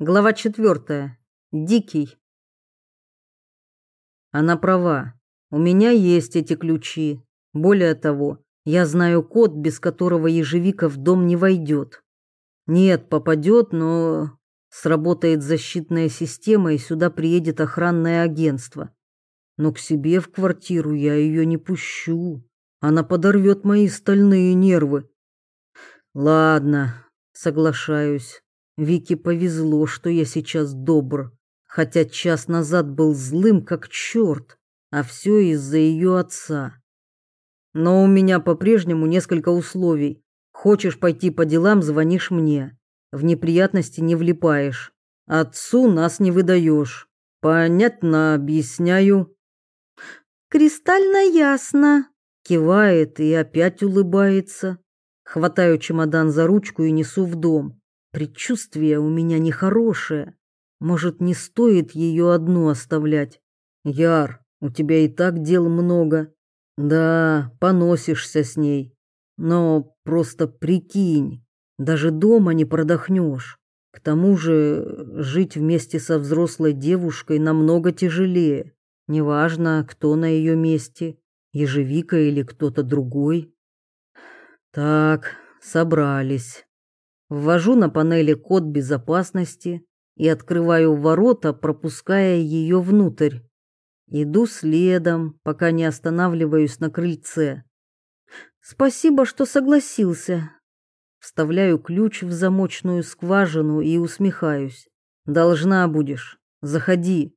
Глава четвертая. Дикий. Она права. У меня есть эти ключи. Более того, я знаю код, без которого ежевика в дом не войдет. Нет, попадет, но сработает защитная система, и сюда приедет охранное агентство. Но к себе в квартиру я ее не пущу. Она подорвет мои стальные нервы. Ладно, соглашаюсь. Вике повезло, что я сейчас добр, хотя час назад был злым как черт, а все из-за ее отца. Но у меня по-прежнему несколько условий. Хочешь пойти по делам, звонишь мне. В неприятности не влипаешь. Отцу нас не выдаешь. Понятно, объясняю. Кристально ясно. Кивает и опять улыбается. Хватаю чемодан за ручку и несу в дом. Предчувствие у меня нехорошее. Может, не стоит ее одну оставлять? Яр, у тебя и так дел много. Да, поносишься с ней. Но просто прикинь, даже дома не продохнешь. К тому же жить вместе со взрослой девушкой намного тяжелее. Неважно, кто на ее месте, ежевика или кто-то другой. Так, собрались. Ввожу на панели код безопасности и открываю ворота, пропуская ее внутрь. Иду следом, пока не останавливаюсь на крыльце. Спасибо, что согласился. Вставляю ключ в замочную скважину и усмехаюсь. Должна будешь. Заходи.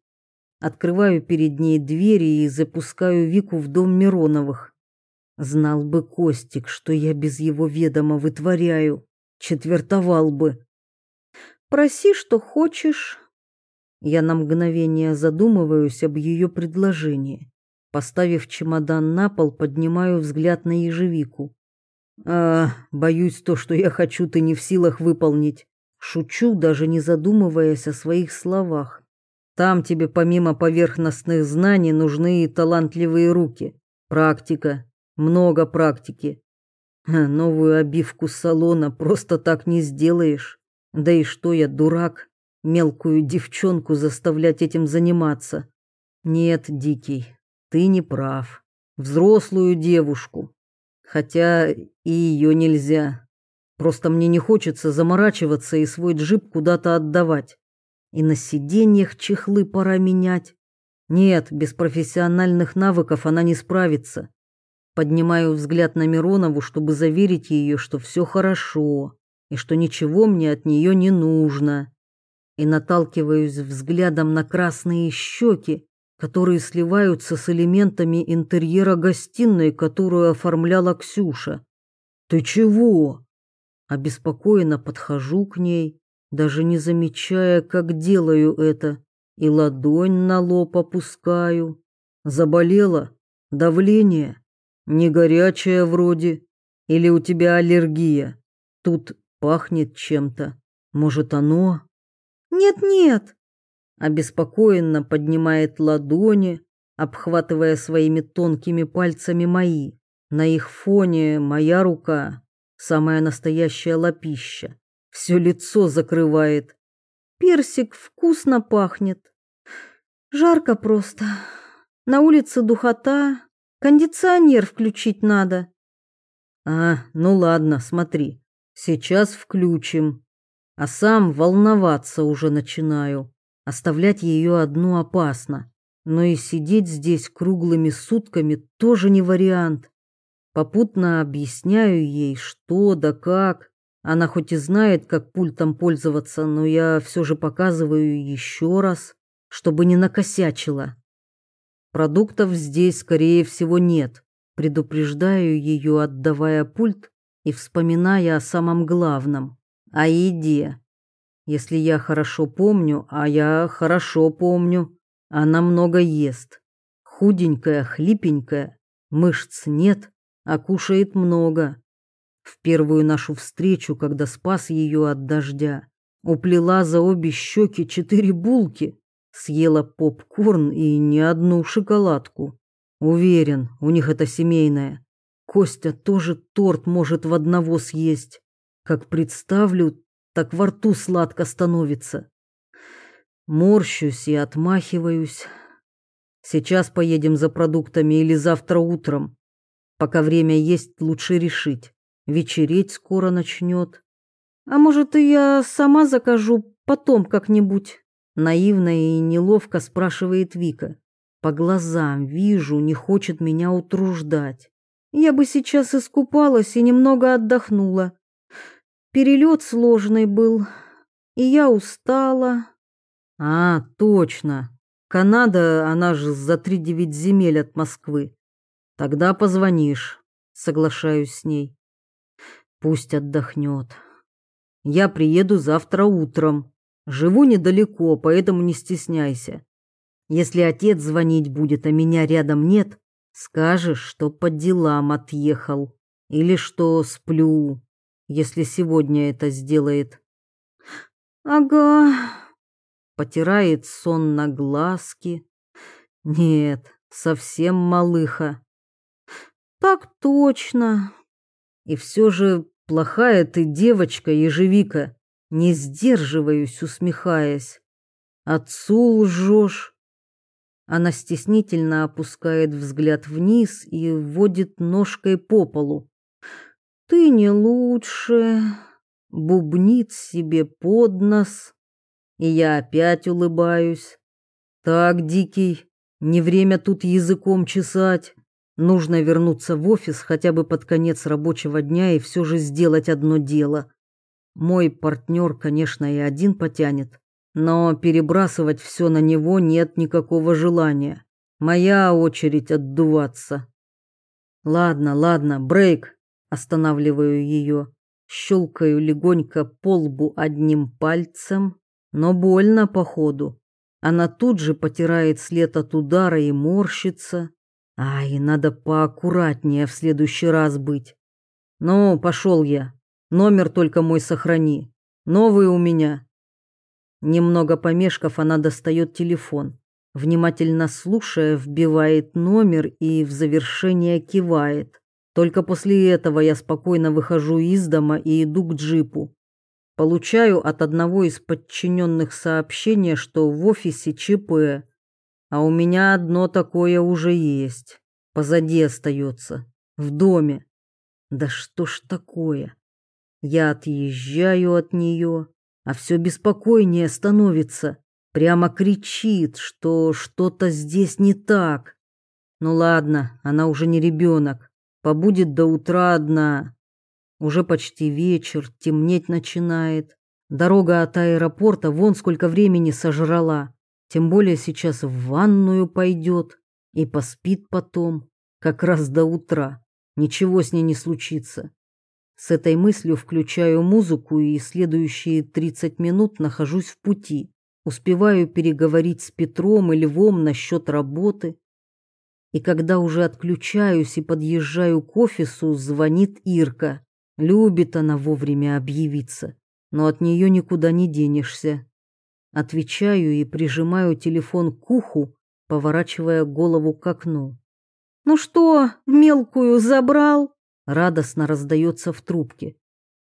Открываю перед ней двери и запускаю Вику в дом Мироновых. Знал бы Костик, что я без его ведома вытворяю четвертовал бы. Проси, что хочешь. Я на мгновение задумываюсь об ее предложении. Поставив чемодан на пол, поднимаю взгляд на ежевику. А, боюсь, то, что я хочу, ты не в силах выполнить. Шучу, даже не задумываясь о своих словах. Там тебе помимо поверхностных знаний нужны и талантливые руки. Практика, много практики. Новую обивку салона просто так не сделаешь. Да и что я, дурак, мелкую девчонку заставлять этим заниматься? Нет, Дикий, ты не прав. Взрослую девушку. Хотя и ее нельзя. Просто мне не хочется заморачиваться и свой джип куда-то отдавать. И на сиденьях чехлы пора менять. Нет, без профессиональных навыков она не справится. Поднимаю взгляд на Миронову, чтобы заверить ее, что все хорошо и что ничего мне от нее не нужно. И наталкиваюсь взглядом на красные щеки, которые сливаются с элементами интерьера гостиной, которую оформляла Ксюша. «Ты чего?» Обеспокоенно подхожу к ней, даже не замечая, как делаю это, и ладонь на лоб опускаю. Заболела? Давление? Не горячая вроде. Или у тебя аллергия? Тут пахнет чем-то. Может, оно? Нет-нет. Обеспокоенно поднимает ладони, обхватывая своими тонкими пальцами мои. На их фоне моя рука, самая настоящая лапища, все лицо закрывает. Персик вкусно пахнет. Жарко просто. На улице духота, Кондиционер включить надо. А, ну ладно, смотри. Сейчас включим. А сам волноваться уже начинаю. Оставлять ее одну опасно. Но и сидеть здесь круглыми сутками тоже не вариант. Попутно объясняю ей, что да как. Она хоть и знает, как пультом пользоваться, но я все же показываю еще раз, чтобы не накосячила. Продуктов здесь, скорее всего, нет. Предупреждаю ее, отдавая пульт и вспоминая о самом главном о еде. Если я хорошо помню, а я хорошо помню, она много ест. Худенькая, хлипенькая, мышц нет, а кушает много. В первую нашу встречу, когда спас ее от дождя, уплела за обе щеки четыре булки Съела попкорн и не одну шоколадку. Уверен, у них это семейное. Костя тоже торт может в одного съесть. Как представлю, так во рту сладко становится. Морщусь и отмахиваюсь. Сейчас поедем за продуктами или завтра утром. Пока время есть, лучше решить. Вечереть скоро начнет. А может, и я сама закажу потом как-нибудь? Наивно и неловко спрашивает Вика. По глазам вижу, не хочет меня утруждать. Я бы сейчас искупалась и немного отдохнула. Перелет сложный был, и я устала. А, точно. Канада, она же за три девять земель от Москвы. Тогда позвонишь, соглашаюсь с ней. Пусть отдохнет. Я приеду завтра утром. Живу недалеко, поэтому не стесняйся. Если отец звонить будет, а меня рядом нет, скажешь, что по делам отъехал. Или что сплю, если сегодня это сделает. Ага. Потирает сон на глазки. Нет, совсем малыха. Так точно. И все же плохая ты девочка, ежевика. Не сдерживаюсь, усмехаясь. Отцу лжешь. Она стеснительно опускает взгляд вниз и вводит ножкой по полу. Ты не лучше, бубнит себе под нос. И я опять улыбаюсь. Так, дикий, не время тут языком чесать. Нужно вернуться в офис хотя бы под конец рабочего дня и все же сделать одно дело. Мой партнер, конечно, и один потянет, но перебрасывать все на него нет никакого желания. Моя очередь отдуваться. Ладно, ладно, брейк. Останавливаю ее, щелкаю легонько по лбу одним пальцем, но больно походу. Она тут же потирает след от удара и морщится. Ай, надо поаккуратнее в следующий раз быть. Ну, пошел я. Номер только мой сохрани. Новый у меня. Немного помешков, она достает телефон. Внимательно слушая, вбивает номер и в завершение кивает. Только после этого я спокойно выхожу из дома и иду к джипу. Получаю от одного из подчиненных сообщение, что в офисе ЧП, а у меня одно такое уже есть. Позади остается, в доме. Да что ж такое? Я отъезжаю от нее, а все беспокойнее становится. Прямо кричит, что что-то здесь не так. Ну ладно, она уже не ребенок. Побудет до утра одна. Уже почти вечер, темнеть начинает. Дорога от аэропорта вон сколько времени сожрала. Тем более сейчас в ванную пойдет и поспит потом, как раз до утра. Ничего с ней не случится. С этой мыслью включаю музыку и следующие 30 минут нахожусь в пути. Успеваю переговорить с Петром и Львом насчет работы. И когда уже отключаюсь и подъезжаю к офису, звонит Ирка. Любит она вовремя объявиться, но от нее никуда не денешься. Отвечаю и прижимаю телефон к уху, поворачивая голову к окну. «Ну что, мелкую забрал?» Радостно раздается в трубке.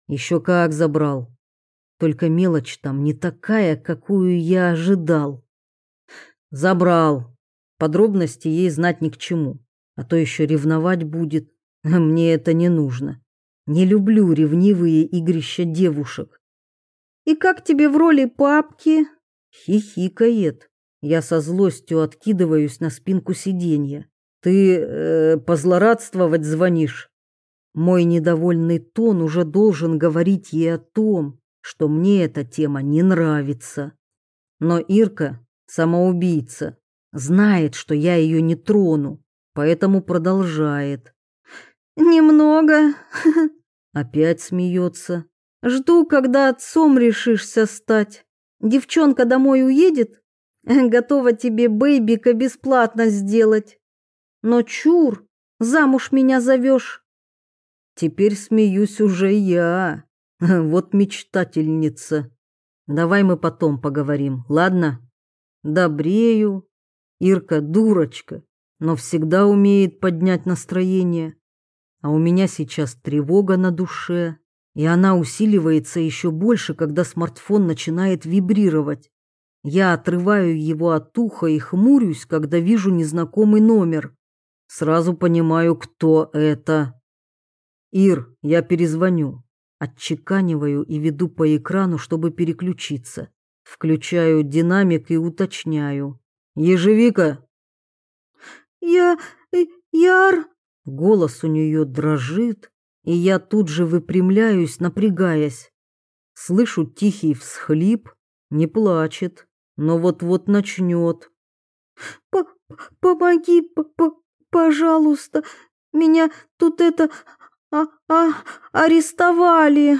Еще как забрал. Только мелочь там не такая, какую я ожидал. Забрал. Подробности ей знать ни к чему, а то еще ревновать будет. Мне это не нужно. Не люблю ревнивые игрища девушек. И как тебе в роли папки? Хихикает. Я со злостью откидываюсь на спинку сиденья. Ты э, позлорадствовать звонишь? Мой недовольный тон уже должен говорить ей о том, что мне эта тема не нравится. Но Ирка самоубийца, знает, что я ее не трону, поэтому продолжает. Немного. Опять смеется. Жду, когда отцом решишься стать. Девчонка домой уедет, готова тебе бэйбика бесплатно сделать. Но чур, замуж меня зовешь. Теперь смеюсь уже я. Вот мечтательница. Давай мы потом поговорим, ладно? Добрею. Ирка дурочка, но всегда умеет поднять настроение. А у меня сейчас тревога на душе, и она усиливается еще больше, когда смартфон начинает вибрировать. Я отрываю его от уха и хмурюсь, когда вижу незнакомый номер. Сразу понимаю, кто это. Ир, я перезвоню. Отчеканиваю и веду по экрану, чтобы переключиться. Включаю динамик и уточняю. Ежевика? Я... Э, Яр... Голос у нее дрожит, и я тут же выпрямляюсь, напрягаясь. Слышу тихий всхлип, не плачет, но вот-вот начнет. «Помоги, п -п пожалуйста, меня тут это... А, а, арестовали!»